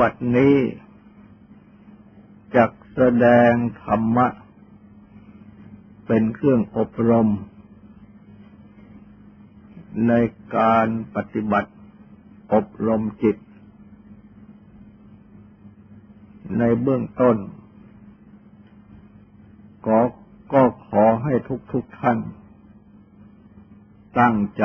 บัดนี้จักแสดงธรรมะ เป็นเครื่องอบรม ในการปฏิบัติอบรมจิต ในเบื้องต้น ก็ก็ขอให้ทุกทุกท่าน ตั้งใจ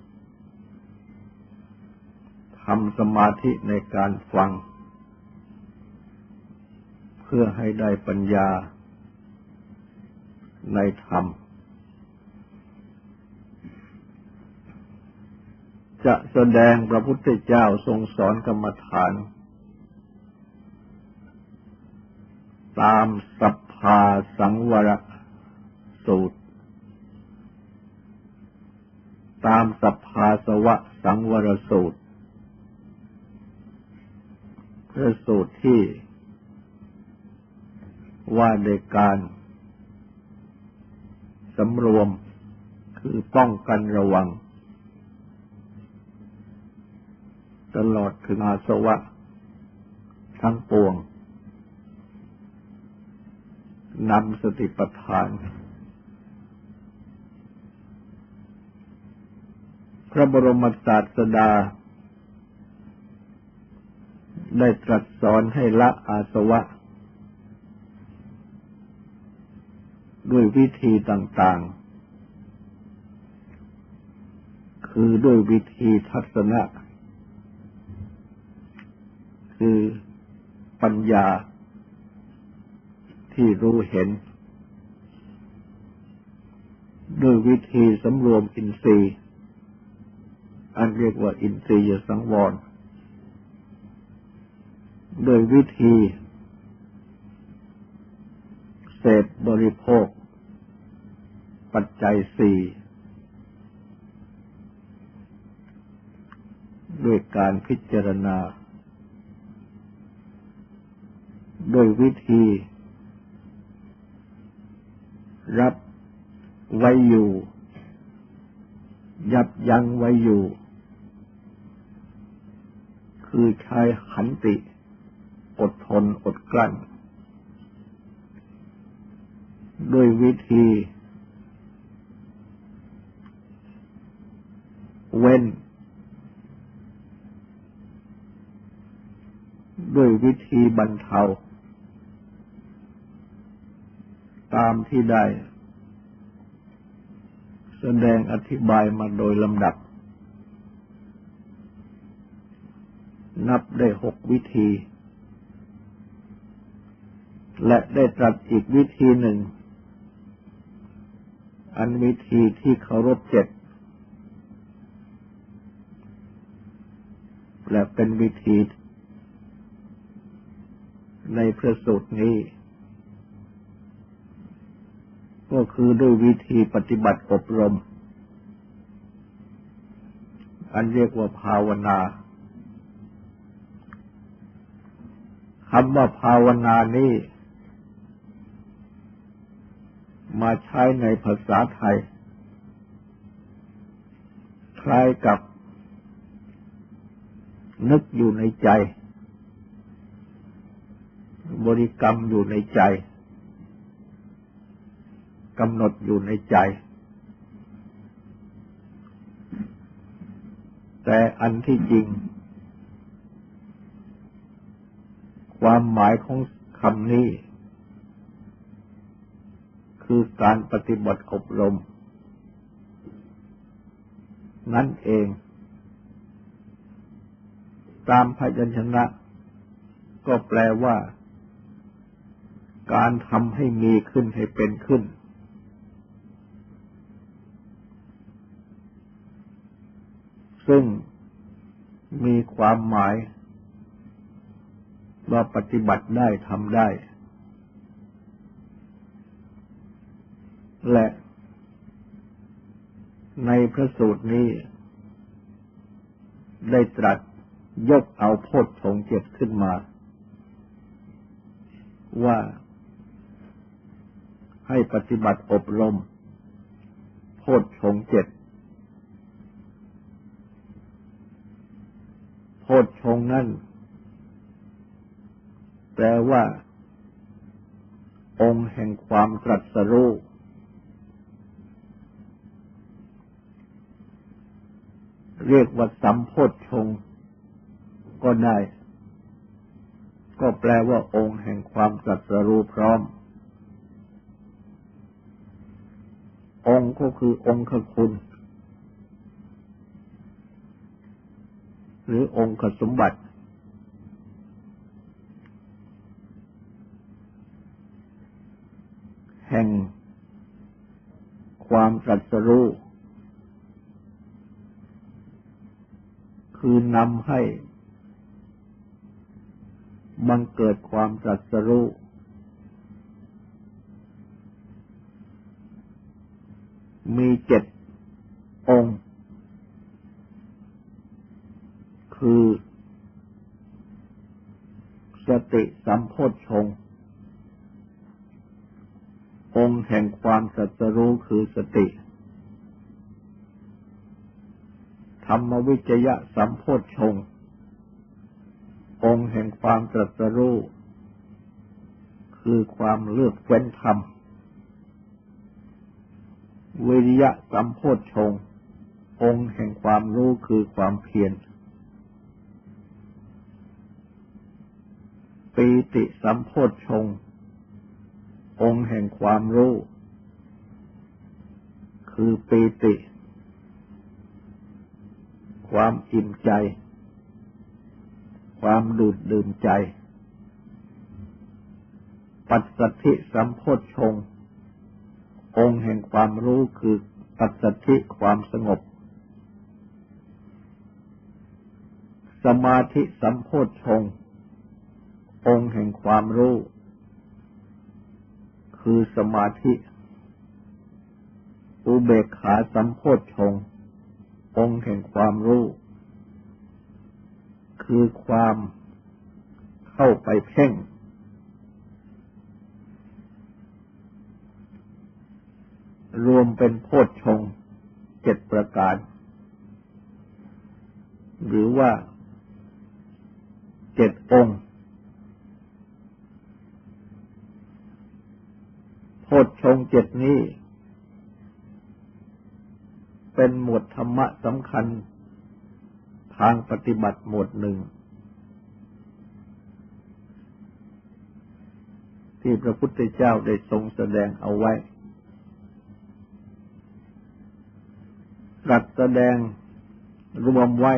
ำสมาธิในการฟัง เพื่อให้ได้ปัญญาในธรรม จะแสดงพระพุทธเจ้าทรงสอนกรรมฐาน ตามสัพพาสังวรสูตร ตามสัพพาสวะสังวรสูตร พระสูตรที่ว่าในการสำรวมคือป้องกันระวัง ตลอดถึงอาสวะ ทั้งปวงนำสติปัฏฐาน พระบรมศาสดา ได้ตรัสสอนให้ละอาสวะ ด้วยวิธีต่างๆ คือด้วยวิธีทัศนะ คือปัญญาที่รู้เห็น ด้วยวิธีสำรวมอินทรีย์ อันเรียกว่าอินทรียสังวร โดยวิธีเสพบริโภค ปัจจัยสี่ด้วยการพิจารณาโดยวิธี รับไว้อยู่ ยับยั้งไว้อยู่ คือใช้ขันติ อดทนอดกลั้น ด้วยวิธี เว้น ด้วยวิธีบรรเทา ตามที่ได้ แสดงอธิบายมาโดยลำดับนับได้หกวิธี และได้ตรัสอีกวิธีหนึ่ง อันวิธีที่เคารพเจ็ด และเป็นวิธีในพระสูตรนี้ ก็คือด้วยวิธีปฏิบัติอบรม อันเรียกว่าภาวนาคำว่าภาวนานี้ มาใช้ในภาษาไทย คล้ายกับ นึกอยู่ในใจ บริกรรมอยู่ในใจกำหนดอยู่ในใจ แต่อันที่จริง ความหมายของคำนี้ คือการปฏิบัติอบรม นั่นเอง ตามพยัญชนะ ก็แปลว่า การทำให้มีขึ้นให้เป็นขึ้น ซึ่งมีความหมาย ว่าปฏิบัติได้ทำได้ และ ในพระสูตรนี้ ได้ตรัสยกเอาโพชฌงเจ็ดขึ้นมา ว่าให้ปฏิบัติอบรม โพชฌงเจ็ดโพชฌงนั่นแปลว่า องค์แห่งความตรัสรู้ เรียกว่าสัมโพธชงก็ได้ ก็แปลว่าองค์แห่งความตรัสรู้พร้อม องค์ก็คือองค์คุณ หรือองค์สมบัติ แห่งความตรัสรู้ คือนำให้บังเกิดความตรัสรู้มีเจ็ดองค์ คือ สติสัมโพชฌงองค์แห่งความตรัสรู้คือสติ รรมวิจยะสัมโพชฌงองค์แห่งความตรัสรู้ คือความเลือกเว้นธรรม วิริยะสัมโพชฌงองค์แห่งความรู้คือความเพียร ปีติสัมโพชฌงองค์แห่งความรู้ คือปีติ ความอิ่มใจ ความดูดดื่มใจ ปัสสัทธิสัมโพชฌงองค์แห่งความรู้คือปัสสัทธิความสงบ สมาธิสัมโพชฌงองค์แห่งความรู้ คือสมาธิ อุเบกขาสัมโพชฌง องค์แห่งความรู้ คือความเข้าไปเพ่ง รวมเป็นโพชฌงเจ็ดประการ หรือว่าเจ็ดองค์โพชฌงเจ็ดนี้ เป็นหมวดธรรมะสำคัญ ทางปฏิบัติหมวดหนึ่ง ที่พระพุทธเจ้าได้ทรงแสดงเอาไว้รัสแสดงรวมไว้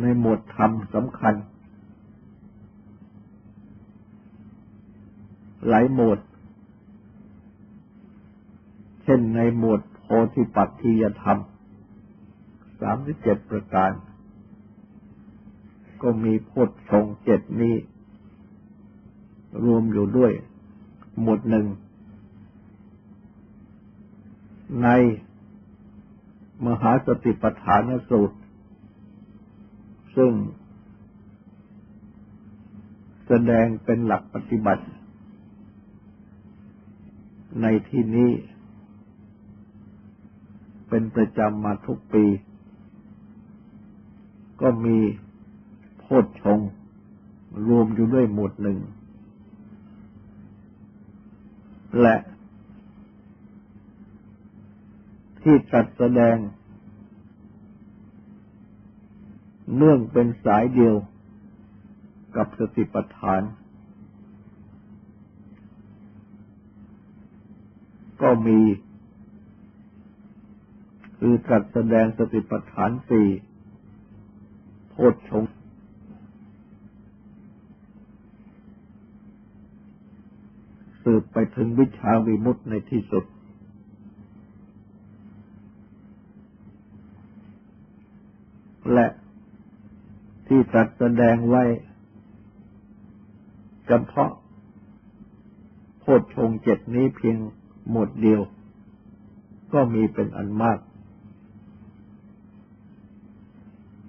ในหมวดธรรมสำคัญ หลายหมวด ช่นในหมวดโพธิปัจจียธรรมสามสิบเจ็ดประการ ก็มีโพชฌงเจ็ดนี้ รวมอยู่ด้วยหมวดหนึ่ง ในมหาสติปัฏฐานสูตร ซึ่งแสดงเป็นหลักปฏิบัติ ในที่นี้ เป็นประจำมาทุกปี ก็มีโพชง รวมอยู่ด้วยหมวดหนึ่ง และที่จัดแสดง เนื่องเป็นสายเดียวกับสติปัฏฐาน ก็มี คือตรัสแสดงสติปัฏฐานสี่โพชฌงสืบไปถึงวิชาวิมุตในที่สุด และที่ตรัสแสดงไว้เฉพาะโพชฌงเจ็ดนี้เพียงหมดเดียว ก็มีเป็นอันมาก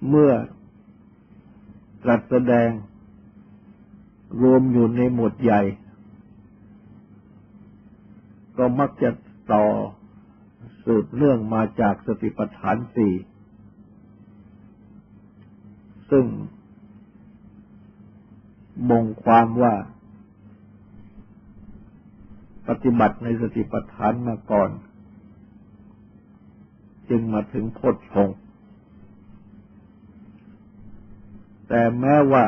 เมื่อตรัสแสดงรวมอยู่ในหมวดใหญ่ ก็มักจะต่อสืบเนื่องมาจากสติปัฏฐานสี่ซึ่งบ่งความว่า ปฏิบัติในสติปัฏฐานมาก่อน จึงมาถึงโพชฌง แต่แม้ว่า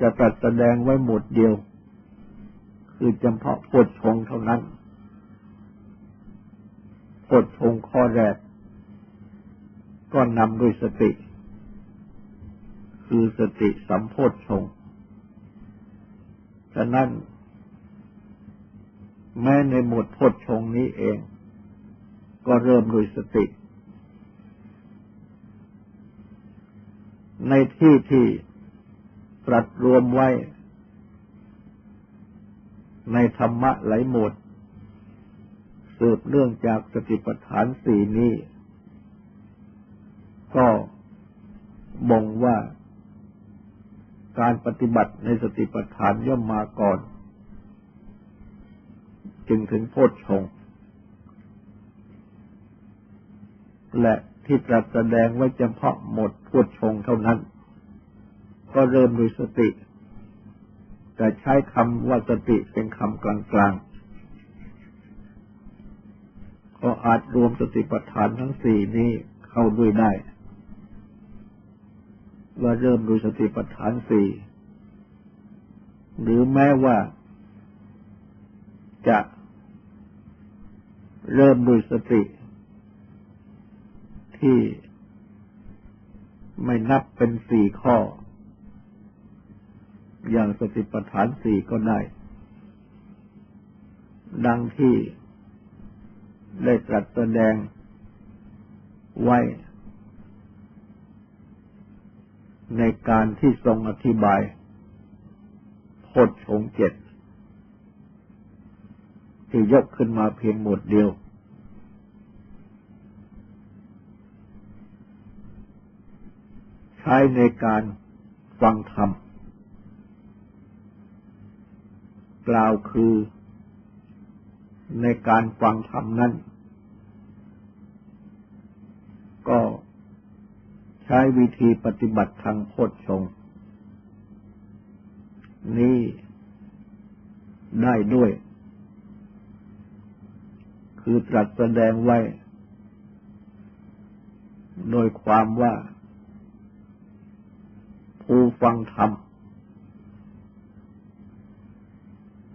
จะตัดแสดงไว้หมดเดียว คือเฉพาะโพชงเท่านั้นโพชงข้อแรก ก็นำด้วยสติ คือสติสัมโพชงฉะนั้น แม้ในหมวดโพชงนี้เอง ก็เริ่มด้วยสติ ในที่ที่ตรัสรวมไว้ ในธรรมะหลายหมด สืบเรื่องจากสติปัฏฐานสี่นี้ ก็บ่งว่าการปฏิบัติในสติปัฏฐานย่อมมาก่อน จึงถึงโพชฌงและ ที่ตรัสแสดงไว้เฉพาะหมดโพชงเท่านั้น ก็เริ่มด้วยสติ แต่ใช้คำว่าสติเป็นคำกลางๆ ก็อาจรวมสติปัฏฐานทั้งสี่นี้เข้าด้วยได้ ว่าเริ่มด้วยสติปัฏฐานสี่หรือแม้ว่าจะเริ่มด้วยสติ ที่ไม่นับเป็นสี่ข้อ อย่างสติปัฏฐานสี่ก็ได้ ดังที่ได้ตรัสแสดงไว้ ในการที่ทรงอธิบายโพชงเจ็ดที่ยกขึ้นมาเพียงหมดเดียว ใช้ในการฟังธรรม กล่าวคือในการฟังธรรมนั้น ก็ใช้วิธีปฏิบัติทางโพชงนี้ได้ด้วย คือตรัสแสดงไว้ โดยความว่า ผู้ฟังธรรม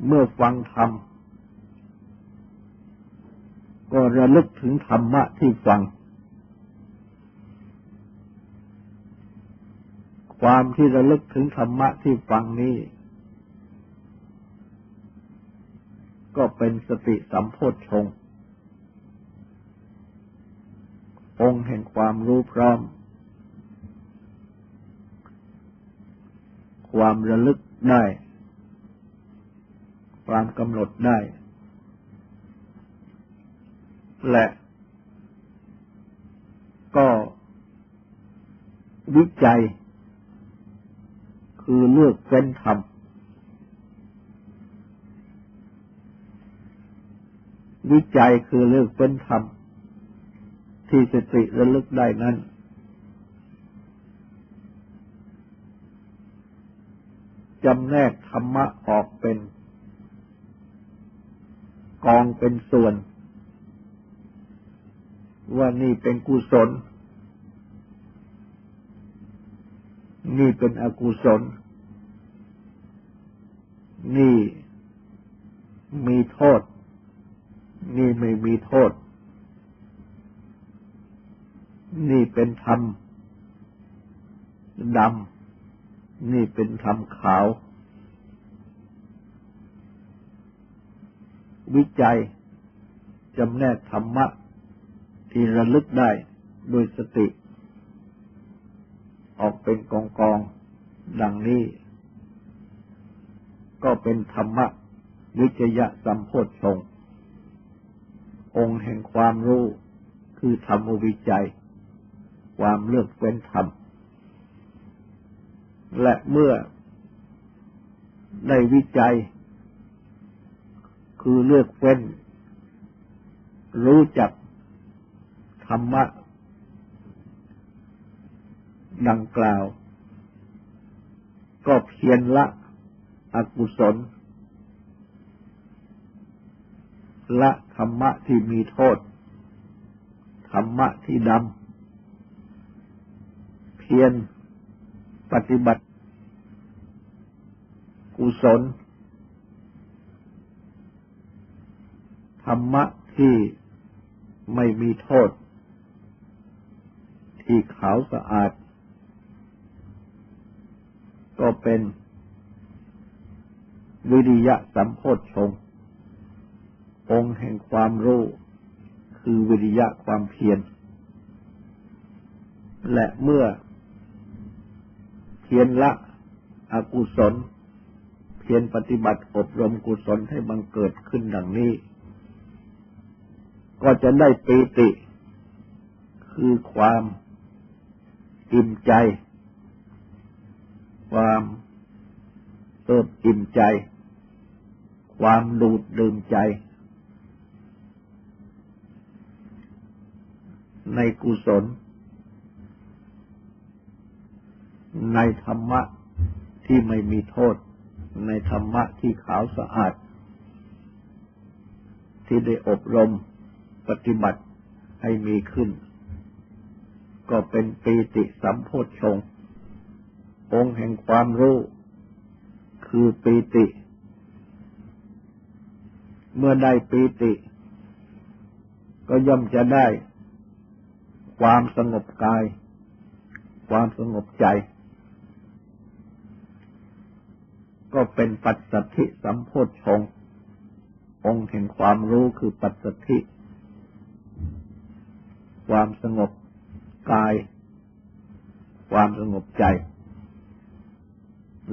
เมื่อฟังธรรม ก็ระลึกถึงธรรมะที่ฟัง ความที่ระลึกถึงธรรมะที่ฟังนี้ ก็เป็นสติสัมโพธชงองค์แห่งความรู้พร้อม ความระลึกได้ ความกำหนดได้ และก็วิจัย คือเลือกเฟ้นธรรม วิจัยคือเลือกเฟ้นธรรม ที่สติระลึกได้นั้น จำแนกธรรมะออกเป็น กองเป็นส่วน ว่านี่เป็นกุศล นี่เป็นอกุศล นี่มีโทษ นี่ไม่มีโทษ นี่เป็นธรรมดำ นี่เป็นธรรมขาว วิจัยจำแนกธรรมะ ที่ระลึกได้โดยสติ ออกเป็นกองกองดังนี้ ก็เป็นธรรมะ วิจยะสัมโพธชงองค์แห่งความรู้คือธรรมวิจัย ความเลือกเว้นธรรม และเมื่อได้วิจัย คือเลือกเว้น รู้จักธรรมะ ดังกล่าว ก็เพียรละอกุศล ละธรรมะที่มีโทษ ธรรมะที่ดำ เพียรปฏิบัติ กุศล ธรรมะที่ไม่มีโทษ ที่ขาวสะอาด ก็เป็นวิริยะสัมโพธชง องค์แห่งความรู้ คือวิริยะความเพียร และเมื่อเพียรละอกุศล เพียรปฏิบัติอบรมกุศลให้บังเกิดขึ้นดังนี้ ก็จะได้ปีติ คือความอิ่มใจ ความเอิบอิ่มใจ ความดูดดื่มใจ ในกุศล ในธรรมะที่ไม่มีโทษ ในธรรมะที่ขาวสะอาด ที่ได้อบรมปฏิบัติให้มีขึ้น ก็เป็นปีติสัมโพชฌงองค์แห่งความรู้ คือปีติ เมื่อได้ปีติ ก็ย่อมจะได้ ความสงบกาย ความสงบใจ ก็เป็นปัจสัทธิสัมโพธชงองค์แห่งความรู้คือปัจสัทธิ ความสงบกาย ความสงบใจ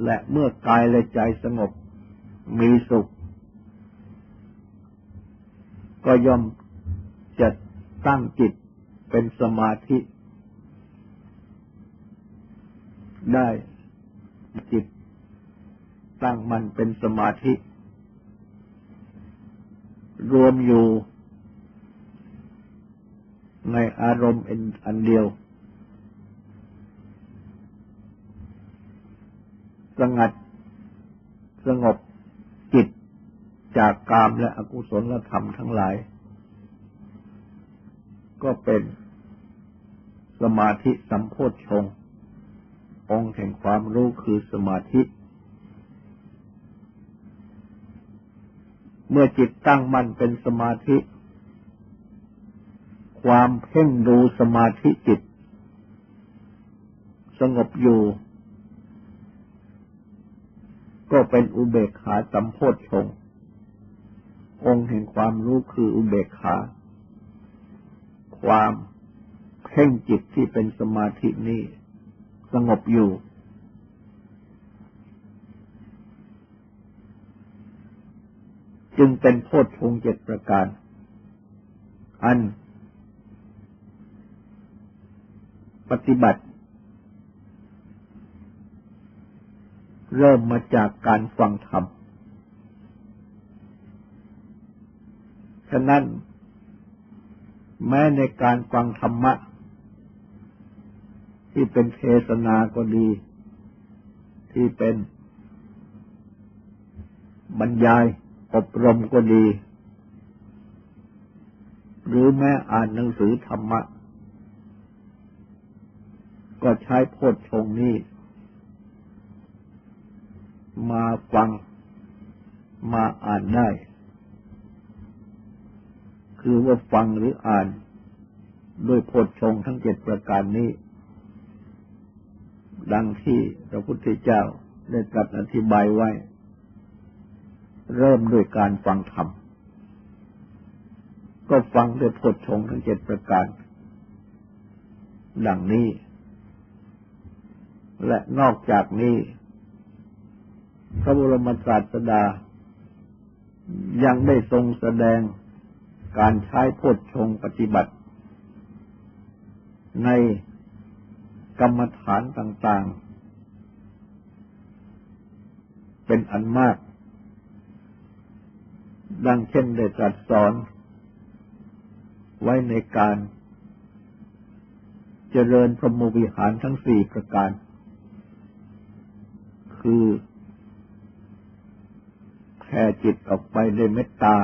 และเมื่อกายและใจสงบมีสุข ก็ย่อมจะตั้งจิตเป็นสมาธิ ได้จิต ตั้งมันเป็นสมาธิ รวมอยู่ในอารมณ์อันเดียว สงัดสงบจิตจากกามและอกุศลธรรมทั้งหลาย ก็เป็นสมาธิสัมโพธชงองค์แห่งความรู้คือสมาธิ เมื่อจิตตั้งมั่นเป็นสมาธิ ความเพ่งดูสมาธิจิต สงบอยู่ ก็เป็นอุเบกขาสัมโพธชงองค์แห่งความรู้คืออุเบกขา ความเพ่งจิตที่เป็นสมาธินี้ สงบอยู่ จึงเป็นโพชฌงเจ็ดประการ อัน ปฏิบัติ เริ่มมาจากการฟังธรรม ฉะนั้น แม้ในการฟังธรรมะ ที่เป็นเทศนาก็ดี ที่เป็นบรรยาย อบรมก็ดี หรือแม้อ่านหนังสือธรรมะ ก็ใช้โพชฌงนี้ มาฟัง มาอ่านได้ คือว่าฟังหรืออ่านด้วยโพชฌงทั้งเจ็ดประการนี้ ดังที่พระพุทธเจ้าได้ตรัสอธิบายไว้ เริ่มด้วยการฟังธรรม ก็ฟังด้วยพดชงทั้งเจ็ดประการ ดังนี้ และนอกจากนี้ พระบรมศาสดา ยังได้ทรงแสดงการใช้โพชงปฏิบัติ ในกรรมฐานต่าง ๆ เป็นอันมาก ดังเช่นได้ตรัสสอน ไว้ในการเจริญพรหมวิหารทั้งสี่ประการ คือแผ่จิตออกไปด้วยเมตตา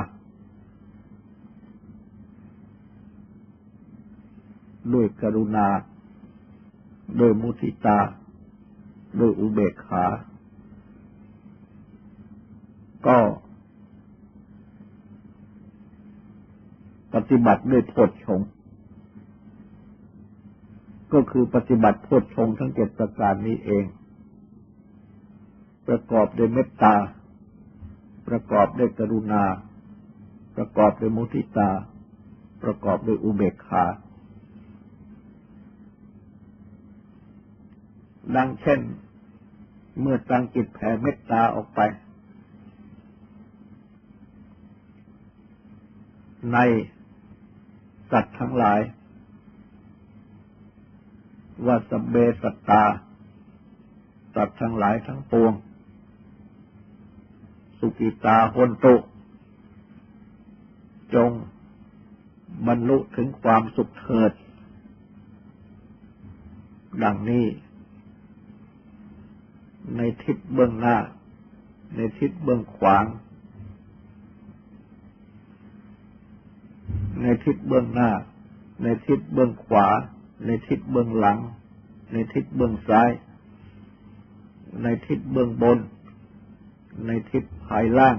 ด้วยกรุณาโดยมุทิตาโดยอุเบกขา ก็ ปฏิบัติด้วยโพชฌงก็คือปฏิบัติโพชฌงทั้งเจ็ดประการนี้เอง ประกอบด้วยเมตตา ประกอบด้วยกรุณา ประกอบด้วยมุทิตา ประกอบด้วยอุเบกขาดังเช่น เมื่อตั้งจิตแผ่เมตตาออกไป ใน สัตว์ทั้งหลาย ว่าสเบสตา สัตว์ทั้งหลายทั้งปวง สุกิตาหนตุ จงบรรลุถึงความสุขเถิด ดังนี้ ในทิศเบื้องหน้า ในทิศเบื้องขวาง ในทิศเบื้องหน้า ในทิศเบื้องขวา ในทิศเบื้องหลัง ในทิศเบื้องซ้าย ในทิศเบื้องบน ในทิศภายล่าง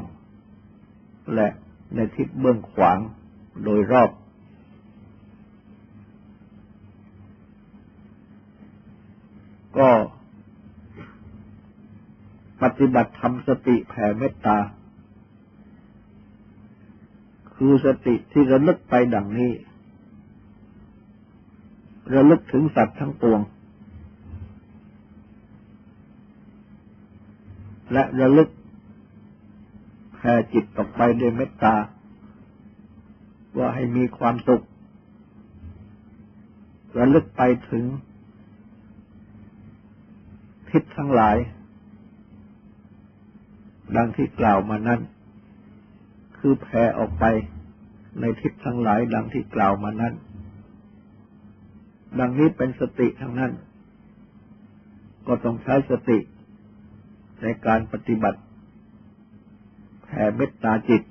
และในทิศเบื้องขวางโดยรอบ ก็ปฏิบัติทำสติแผ่เมตตา คือสติที่ระลึกไปดังนี้ ระลึกถึงสัตว์ทั้งปวง และระลึกแผ่จิตออกไปด้วยเมตตา ว่าให้มีความสุข ระลึกไปถึงทิศทั้งหลาย ดังที่กล่าวมานั้น คือแผ่ออกไปในทิศทั้งหลายดังที่กล่าวมานั้น ดังนี้เป็นสติทั้งนั้น ก็ต้องใช้สติ ในการปฏิบัติแผ่เมตตาจิต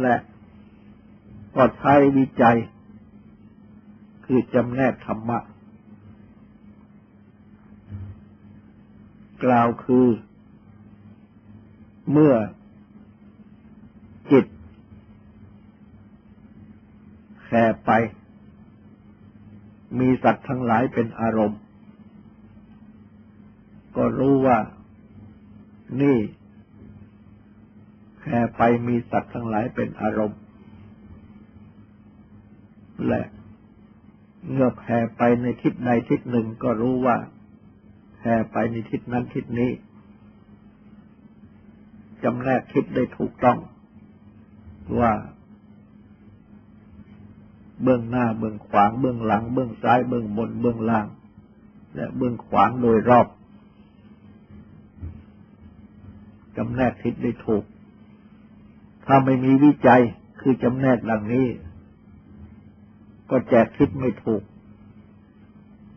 และก็ใช้วิจัย คือจำแนกธรรมะ กล่าวคือเมื่อ จิตแผ่ไป มีสัตว์ทั้งหลายเป็นอารมณ์ ก็รู้ว่า นี่แผ่ไปมีสัตว์ทั้งหลายเป็นอารมณ์ และเมื่อแผ่ไปในทิศใดทิศหนึ่งก็รู้ว่าแผ่ไปในทิศนั้นทิศนี้จำแนกทิศได้ถูกต้อง ว่า เบื้องหน้าเบื้องขวางเบื้องหลัง เบื้องซ้ายเบื้องบนเบื้องล่าง และเบื้องขวางโดยรอบจำแนกทิศได้ถูก ถ้าไม่มีวิจัยคือจำแนกดังนี้ ก็แจกทิศไม่ถูก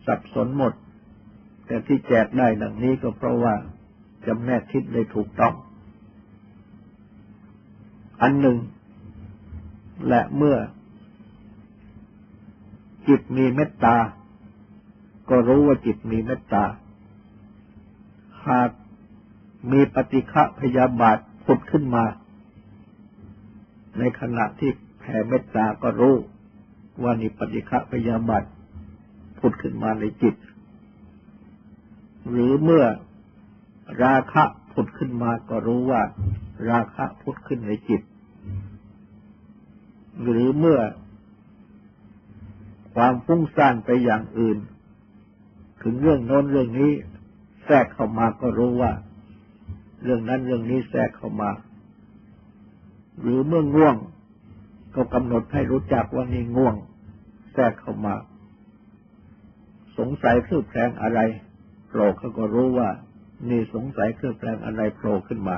สับสนหมด แต่ที่แจกได้ดังนี้ก็เพราะว่าจำแนกทิศได้ถูกต้อง อันหนึ่ง และเมื่อ จิตมีเมตตา ก็รู้ว่าจิตมีเมตตา หากมีปฏิฆะพยาบาทผุดขึ้นมา ในขณะที่แผ่เมตตาก็รู้ว่านี่ปฏิฆะพยาบาทผุดขึ้นมาในจิต หรือเมื่อราคะผุดขึ้นมาก็รู้ว่า ราคะผุดขึ้นในจิต หรือเมื่อ ความฟุ้งซ่านไปอย่างอื่น ถึงเรื่องโน้นเรื่องนี้แทรกเข้ามาก็รู้ว่า เรื่องนั้นเรื่องนี้แทรกเข้ามา หรือเมื่อง่วง ก็กำหนดให้รู้จักว่านี่ง่วง แทรกเข้ามา สงสัยเคลืบแคลงอะไรโผล่เขาก็รู้ว่า นี่สงสัยเคลืบแคลงอะไรโผล่ขึ้นมา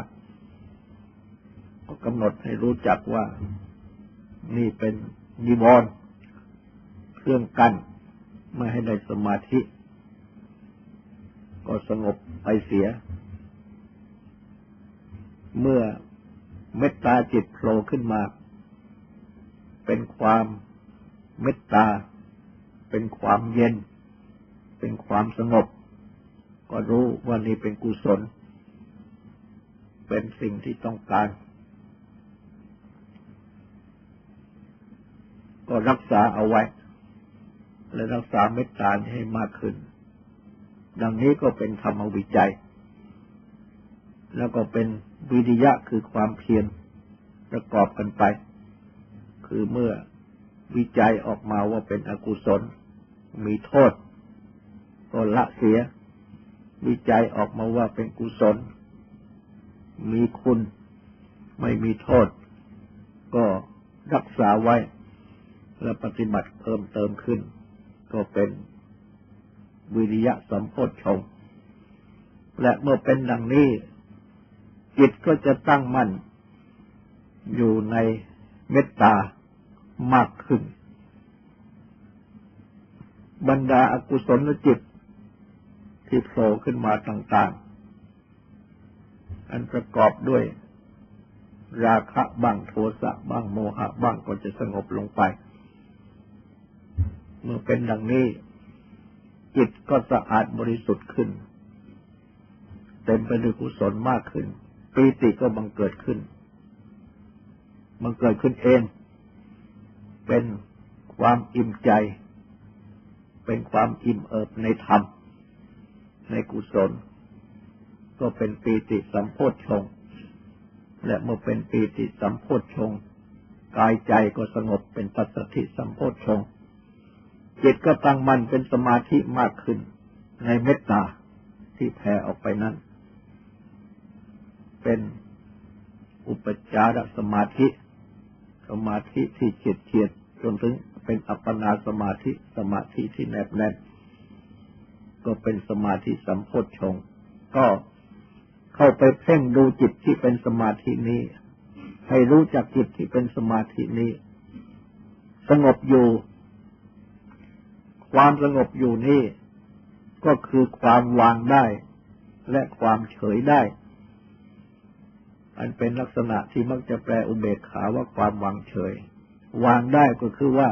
ก็กำหนดให้รู้จักว่า นี่เป็นนิวรณ์เครื่องกั้นไม่ให้ได้สมาธิ ก็สงบไปเสีย เมื่อเมตตาจิตโผล่ขึ้นมา เป็นความเมตตา เป็นความเย็น เป็นความสงบ ก็รู้ว่านี่เป็นกุศล เป็นสิ่งที่ต้องการ ก็รักษาเอาไว้ และรักษาเมตตาให้มากขึ้น ดังนี้ก็เป็นธรรมวิจัย แล้วก็เป็นวิริยะคือความเพียรประกอบกันไป คือเมื่อวิจัยออกมาว่าเป็นอกุศล มีโทษ ก็ละเสีย วิจัยออกมาว่าเป็นกุศล มีคุณ ไม่มีโทษ ก็รักษาไว้ และปฏิบัติเพิ่มเติมขึ้น ก็เป็นวิริยะสัมโพชฌงและเมื่อเป็นดังนี้ จิตก็จะตั้งมั่น อยู่ในเมตตามากขึ้น บรรดาอากุศลจิต ที่โผล่ขึ้นมาต่าง ๆ อันประกอบด้วยราคะบ้างโทสะบ้างโมหะบ้างก็จะสงบลงไป เมื่อเป็นดังนี้ จิตก็สะอาดบริสุทธิ์ขึ้น เต็มไปด้วยกุศลมากขึ้นปีติก็บังเกิดขึ้น บังเกิดขึ้นเอง เป็นความอิ่มใจ เป็นความอิ่มเอิบในธรรม ในกุศล ก็เป็นปีติสัมโพธชง และเมื่อเป็นปีติสัมโพธชง กายใจก็สงบเป็นปัสสติสัมโพธชง จิตก็ตั้งมั่นเป็นสมาธิมากขึ้น ในเมตตาที่แผ่ออกไปนั้น เป็นอุปจารสมาธิ สมาธิที่เฉียดเฉียดจนถึงเป็นอัปปนาสมาธิสมาธิที่แนบแน่นก็เป็นสมาธิสัมโพชฌงก็เข้าไปเพ่งดูจิตที่เป็นสมาธินี้ ให้รู้จักจิตที่เป็นสมาธินี้ สงบอยู่ ความสงบอยู่นี่ ก็คือความวางได้ และความเฉยได้ อันเป็นลักษณะที่มักจะแปลอุเบกขาว่าความวางเฉย วางได้ก็คือว่า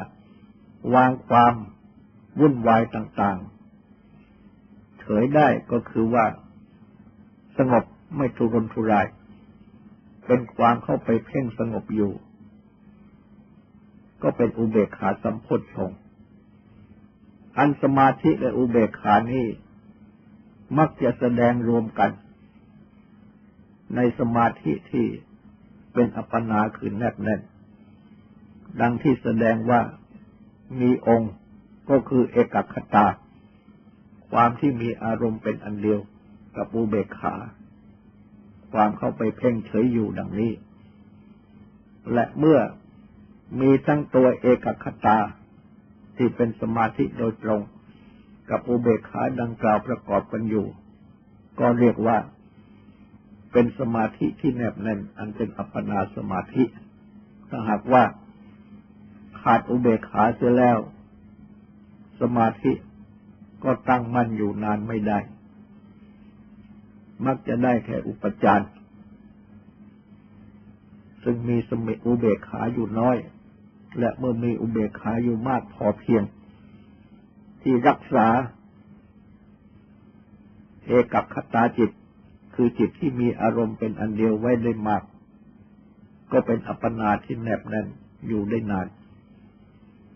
วางความวุ่นวายต่าง ๆ เฉยได้ก็คือว่า สงบไม่ทุรนทุราย เป็นความเข้าไปเพ่งสงบอยู่ ก็เป็นอุเบกขาสัมโพชฌง อันสมาธิและอุเบกขานี้มักจะแสดงรวมกัน ในสมาธิที่เป็นอัปปนาคือแนบแน่น ดังที่แสดงว่ามีองค์ก็คือเอกคตา ความที่มีอารมณ์เป็นอันเดียวกับอุเบกขา ความเข้าไปเพ่งเฉยอยู่ดังนี้ และเมื่อมีทั้งตัวเอกคตา ที่เป็นสมาธิโดยตรง กับอุเบกขาดังกล่าวประกอบกันอยู่ ก็เรียกว่าเป็นสมาธิที่แนบแน่น อันเป็นอัปปนาสมาธิ ถ้าหากว่าขาดอุเบกขาเสียแล้ว สมาธิก็ตั้งมั่นอยู่นานไม่ได้ มักจะได้แค่อุปจารซึ่งมีสมิอุเบกขาอยู่น้อย และเมื่อมีอุเบกขาอยู่มากพอเพียง ที่รักษา เอกับคตาจิต คือจิตที่มีอารมณ์เป็นอันเดียวไว้ได้มาก ก็เป็นอัปปนาที่แนบแน่นอยู่ได้นาน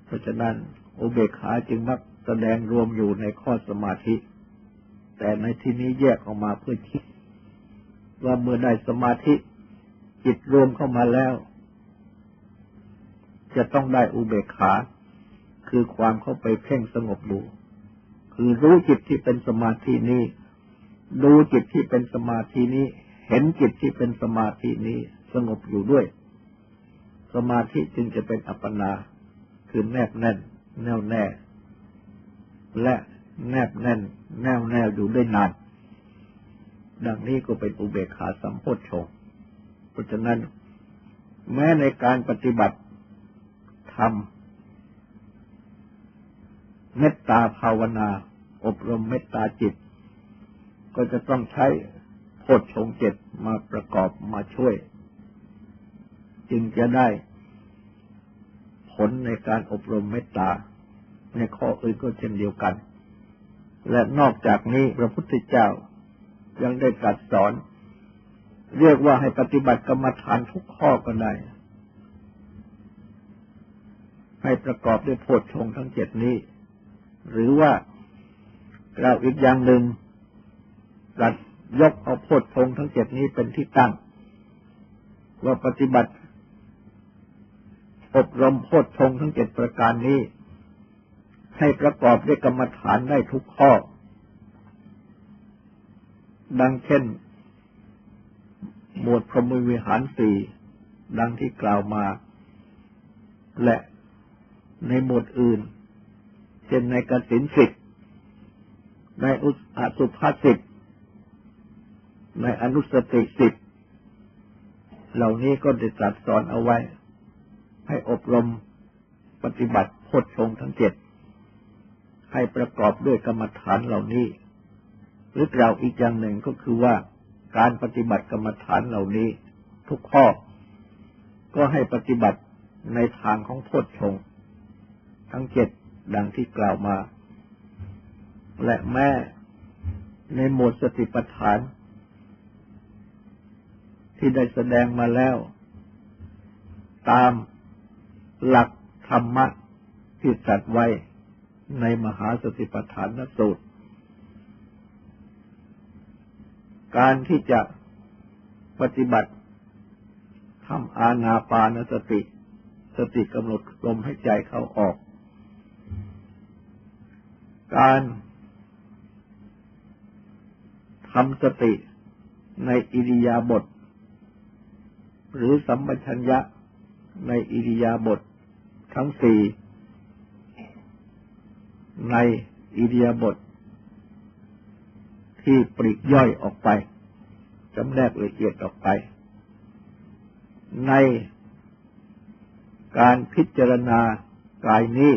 เพราะฉะนั้นอุเบกขาจึงมักแสดงรวมอยู่ในข้อสมาธิ แต่ในที่นี้แยกออกมาเพื่อคิดว่าเมื่อได้สมาธิ จิตรวมเข้ามาแล้ว จะต้องได้อุเบกขา คือความเข้าไปเพ่งสงบดู คือรู้จิตที่เป็นสมาธินี้ ดูจิตที่เป็นสมาธินี้ เห็นจิตที่เป็นสมาธินี้สงบอยู่ด้วย สมาธิจึงจะเป็นอัปปนา คือแนบแน่น แน่วแน่ และแนบแน่น แน่วแน่อยู่ได้นาน ดังนี้ก็เป็นอุเบกขาสัมโพชฌงเพราะฉะนั้น แม้ในการปฏิบัติ ธรรม เมตตาภาวนา อบรมเมตตาจิต ก็จะต้องใช้โพชฌงเจ็ดมาประกอบมาช่วย จึงจะได้ผลในการอบรมเมตตา ในข้ออื่นก็เช่นเดียวกัน และนอกจากนี้พระพุทธเจ้ายังได้ตรัสสอน เรียกว่าให้ปฏิบัติกรรมฐานทุกข้อก็ได้ ให้ประกอบด้วยโพชฌงทั้งเจ็ดนี้ หรือว่าเราวอีกอย่างหนึ่งรัดยกเอาโพธิพงทั้งเจ็ดนี้เป็นที่ตั้ง ว่าปฏิบัติ อบรมโพธิพงทั้งเจ็ดประการนี้ ให้ประกอบด้วยกรรมฐานได้ทุกข้อ ดังเช่น หมวดพรหมวิหารสี่ดังที่กล่าวมา และ ในหมวดอื่น เช่นในกสินสิทธิ์ในอุสุภาสิทธิ์ในอนุสติสิทธิ์เหล่านี้ก็ได้ตรัสสอนเอาไว้ ให้อบรมปฏิบัติโพชงทั้งเจ็ดให้ประกอบด้วยกรรมฐานเหล่านี้ หรือกล่าวอีกอย่างหนึ่งก็คือว่าการปฏิบัติกรรมฐานเหล่านี้ ทุกข้อ ก็ให้ปฏิบัติในทางของโพชง ทั้งเจ็ดดังที่กล่าวมา และแม่ในหมวดสติปัฏฐาน ที่ได้แสดงมาแล้ว ตามหลักธรรมะที่จัดไว้ในมหาสติปัฏฐานนสูตร การที่จะปฏิบัติทำอาณาปานสติ สติกำหนดลมให้ใจเข้าออก การทำสติในอิริยาบถหรือสัมปชัญญะในอิริยาบถทั้งสี่ในอิริยาบถที่ปริกย่อยออกไปจำแนกละเอียดออกไป ในการพิจารณากายนี้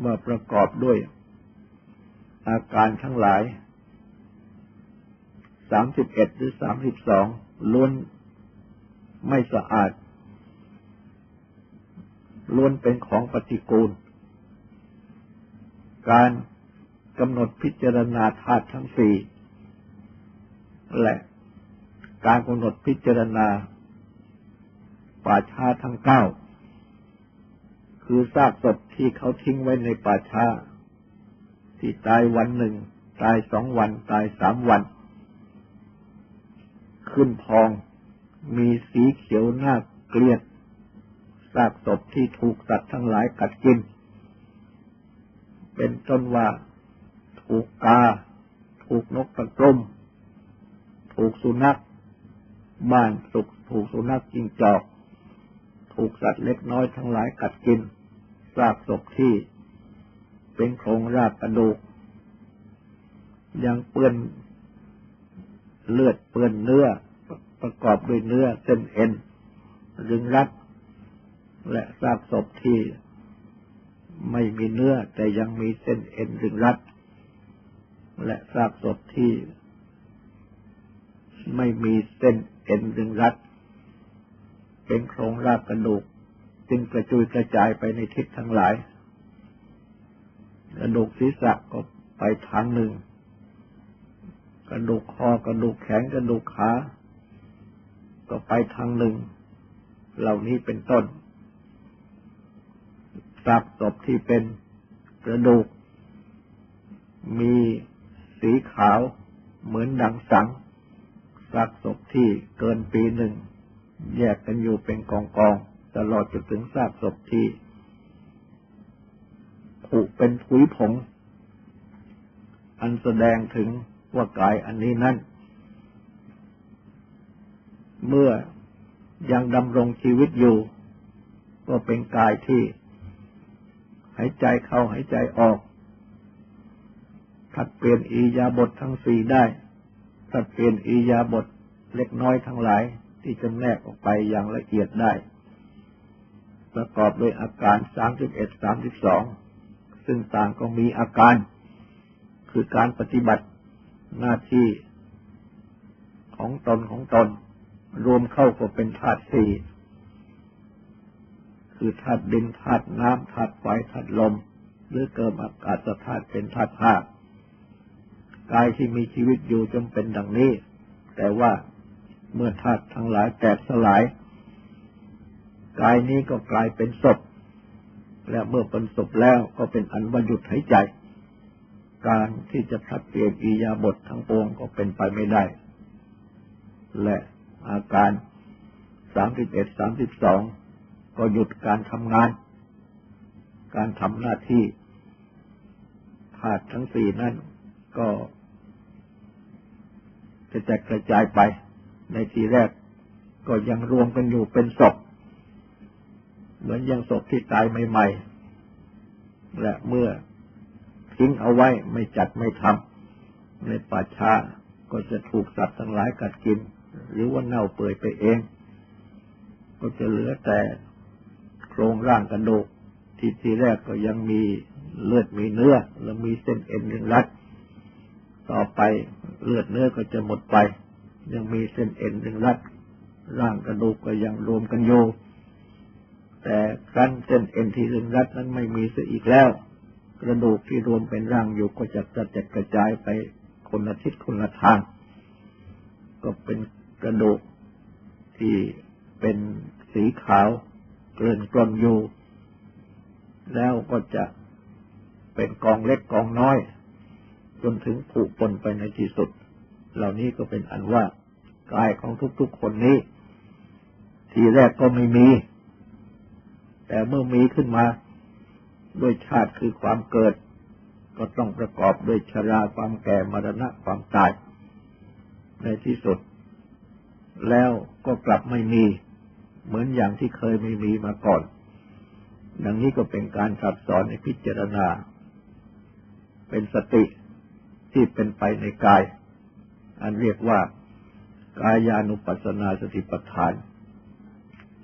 เมื่อประกอบด้วย อาการทั้งหลายสามสิบเอ็ดหรือสามสิบสองล้วนไม่สะอาด ล้วนเป็นของปฏิกูล การกำหนดพิจารณาธาตุทั้งสี่และการกำหนดพิจารณาป่าชาทั้งเก้า คือซากศพที่เขาทิ้งไว้ในป่าช้า ที่ตายวันหนึ่ง ตายสองวัน ตายสามวัน ขึ้นพอง มีสีเขียวหน้าเกลียดซากศพที่ถูกสัตว์ทั้งหลายกัดกิน เป็นต้นว่าถูกกา ถูกนกตะกรมถูกสุนัขบ้านสุกถูกสุนัขจิงจอก ถูกสัตว์เล็กน้อยทั้งหลายกัดกิน ซากศพที่เป็นโครงรากกระดูก ยังเปื้อนเลือดเปื้อนเนื้อประกอบด้วยเนื้อเส้นเอ็นรึงรัดและซากศพที่ไม่มีเนื้อแต่ยังมีเส้นเอ็นรึงรัด และซากศพที่ไม่มีเส้นเอ็นรึงรัด เป็นโครงรากกระดูก จึงกระจุยกระจายไปในทิศทั้งหลายกระดูกศีรษะก็ไปทางหนึ่ง กระดูกคอกระดูกแขนกระดูกขา ก็ไปทางหนึ่ง เหล่านี้เป็นต้นซากศพที่เป็นกระดูก มีสีขาวเหมือนดังสังซากศพที่เกินปีหนึ่ง แยกกันอยู่เป็นกองกอง ตลอดจนถึงซากศพที่ผุเป็นผุยผง อันแสดงถึงว่ากายอันนี้นั้นเมื่อยังดำรงชีวิตอยู่ ก็เป็นกายที่หายใจเข้าหายใจออกถัดเปลี่ยนอียาบททั้งสี่ได้ถัดเปลี่ยนอียาบทเล็กน้อยทั้งหลายที่จำแนกออกไปอย่างละเอียดได้ ประกอบด้วยอาการสามสิบเอ็ดสามสิบสองซึ่งต่างก็มีอาการ คือการปฏิบัติหน้าที่ของตนของตน รวมเข้าก็เป็นธาตุสี่คือธาตุดินธาตุน้ำธาตุไฟธาตุลม หรือเกิดอากาศธาตุเป็นธาตุธาตุกายที่มีชีวิตอยู่จำเป็นดังนี้ แต่ว่าเมื่อธาตุทั้งหลายแตกสลาย กายนี้ก็กลายเป็นศพ และเมื่อเป็นศพแล้วก็เป็นอันว่าหยุดหายใจ การที่จะพัดเปลี่ยนอิยาบททั้งปวงก็เป็นไปไม่ได้ และอาการสามสิบเอ็ดสามสิบสองก็หยุดการทำงาน การทำหน้าที่ธาตุทั้งสี่นั้นก็จะแตกกระจายไป ในทีแรกก็ยังรวมกันอยู่เป็นศพ เหมือนยังศพที่ตายใหม่ๆ และเมื่อทิ้งเอาไว้ไม่จัดไม่ทำในป่าช้าก็จะถูกสัตว์ทั้งหลายกัดกิน หรือว่าเน่าเปื่อยไปเอง ก็จะเหลือแต่โครงร่างกระดูกที่ทีแรกก็ยังมีเลือดมีเนื้อ และมีเส้นเอ็นยังรัด ต่อไปเลือดเนื้อก็จะหมดไป ยังมีเส้นเอ็นเป็นรัด ร่างกระดูกก็ยังรวมกันอยู่ แต่ครั้นเส้นเอ็นที่รึงรัดนั้นไม่มีเสียอีกแล้ว กระดูกที่รวมเป็นร่างอยู่ก็จะกระจัดกระจายไปคนละทิศคนละทาง ก็เป็นกระดูกที่เป็นสีขาวเกลื่อนกลนอยู่ แล้วก็จะเป็นกองเล็กกองน้อย จนถึงผุปนไปในที่สุด เหล่านี้ก็เป็นอันว่ากายของทุกๆคนนี้ ทีแรกก็ไม่มี แต่เมื่อมีขึ้นมาด้วยชาติคือความเกิด ก็ต้องประกอบด้วยชราความแก่มรณะความตาย ในที่สุด แล้วก็กลับไม่มีเหมือนอย่างที่เคยไม่มีมาก่อน ดังนี้ก็เป็นการสับสอนในพิจารณา เป็นสติที่เป็นไปในกาย อันเรียกว่ากายานุปัสสนาสติปัฏฐาน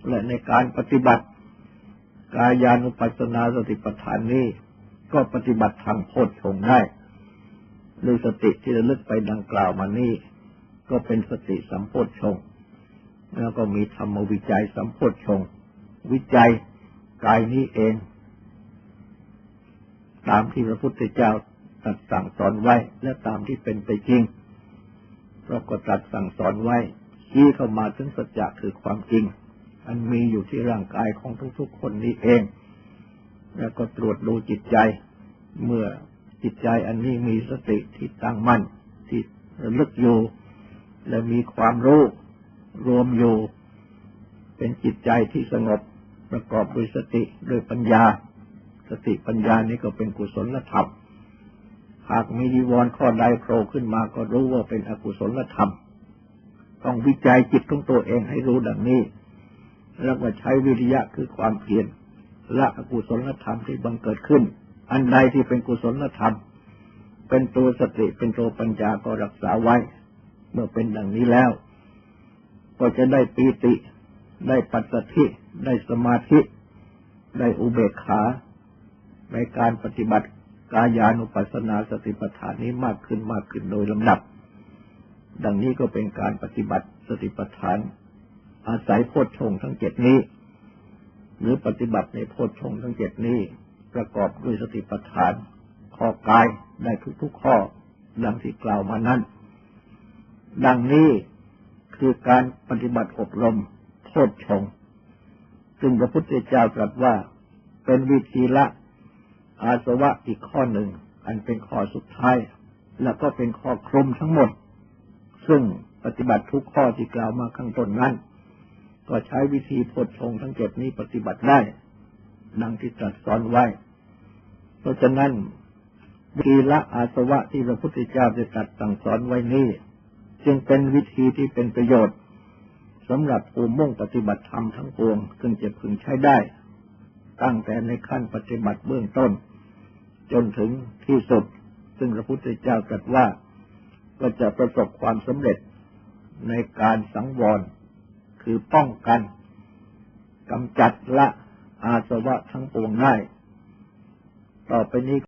และในการปฏิบัติ กายานุปัสสนาสติปัฏฐานนี้ก็ปฏิบัติทางโพชฌงได้ด้วยสติที่ระลึกไปดังกล่าวมานี้ก็เป็นสติสัมโพชฌงแล้วก็มีธรรมวิจัยสัมโพชฌงวิจัยกายนี้เอง ตามที่พระพุทธเจ้าตรัสสั่งสอนไว้ และตามที่เป็นไปจริงเราก็ตรัสสั่งสอนไว้ชี้เข้ามาถึงสัจจะคือความจริง อันมีอยู่ที่ร่างกายของทุกๆคนนี้เอง แล้วก็ตรวจดูจิตใจ เมื่อจิตใจอันนี้มีสติที่ตั้งมั่นที่ลึกอยู่ และมีความรู้รวมอยู่ เป็นจิตใจที่สงบประกอบด้วยสติด้วยปัญญา สติปัญญานี้ก็เป็นกุศลธรรมหากมีดีวรข้อใดโผล่ขึ้นมาก็รู้ว่าเป็นอกุศลธรรม ต้องวิจัยจิตของตัวเองให้รู้ดังนี้ แล้วก็ใช้วิริยะคือความเพียรละอกุศลธรรมที่บังเกิดขึ้น อันใดที่เป็นกุศลธรรม เป็นตัวสติเป็นตัวปัญญาก็รักษาไว้ เมื่อเป็นดังนี้แล้ว ก็จะได้ปีติ ได้ปัสสธิ ได้สมาธิ ได้อุเบกขา ในการปฏิบัติกายานุปัสสนาสติปัฏฐานนี้มากขึ้นมากขึ้นโดยลำดับ ดังนี้ก็เป็นการปฏิบัติสติปัฏฐาน อาศัยโพชฌงทั้งเจ็ดนี้ หรือปฏิบัติในโพชฌงทั้งเจ็ดนี้ ประกอบด้วยสติปัฏฐาน ข้อกายได้ทุกๆข้อ ดังที่กล่าวมานั้น ดังนี้คือการปฏิบัติอบรมโพชฌงซึ่งพระพุทธเจ้าตรัสว่าเป็นวิธีละ อาสวะอีกข้อหนึ่ง อันเป็นข้อสุดท้าย แล้วก็เป็นข้อคลุมทั้งหมด ซึ่งปฏิบัติทุกข้อที่กล่าวมาข้างต้นนั้น ก็ใช้วิธีพดชงทั้งเจ็ดนี้ปฏิบัติได้ ดังที่ตรัสสอนไว้ เพราะฉะนั้นวิธีละอาสวะที่พระพุทธเจ้าได้ตรัสสั่งสอนไว้นี้จึงเป็นวิธีที่เป็นประโยชน์สำหรับผู้มุ่งปฏิบัติธรรมทั้งปวงซึ่งจะพึงใช้ได้ ตั้งแต่ในขั้นปฏิบัติเบื้องต้น จนถึงที่สุด ซึ่งพระพุทธเจ้าตรัสว่าก็จะประสบความสำเร็จในการสังวร คือป้องกันกำจัดละอาสวะทั้งปวงได้ ต่อไปนี้